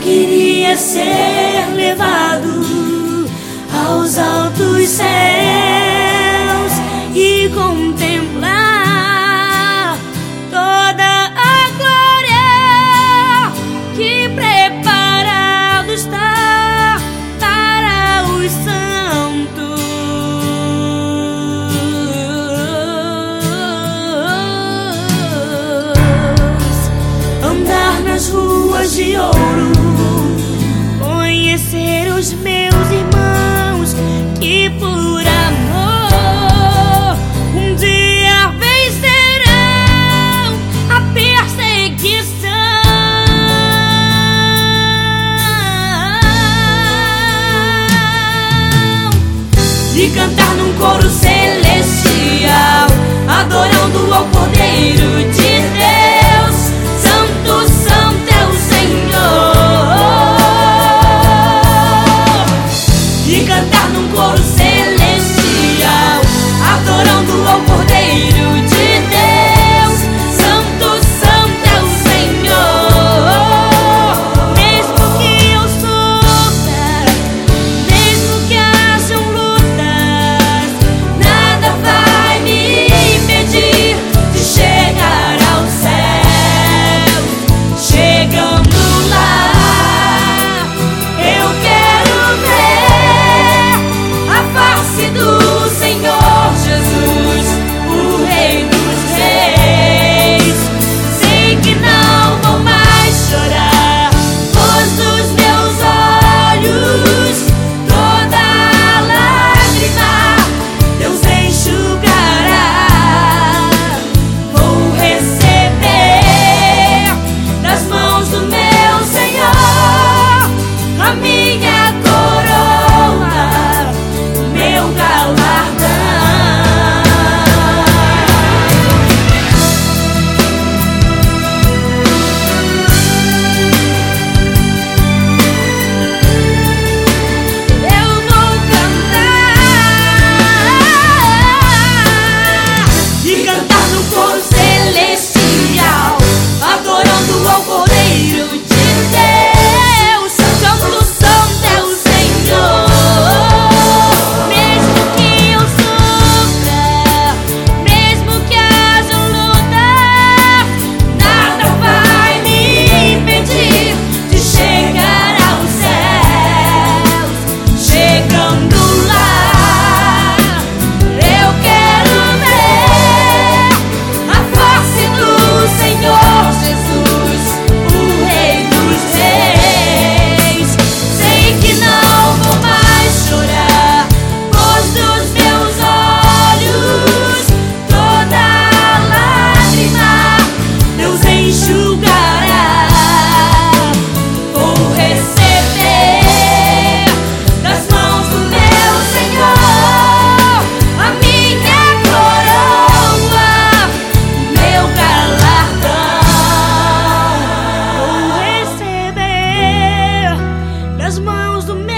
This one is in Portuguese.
queria ser levado aos altos céus e contemplar toda a glória que preparado está para os santos. Andar nas ruas de ouro, conhecer os meus irmãos que por amor um dia vencerão a perseguição. E cantar num coro algodão. knows the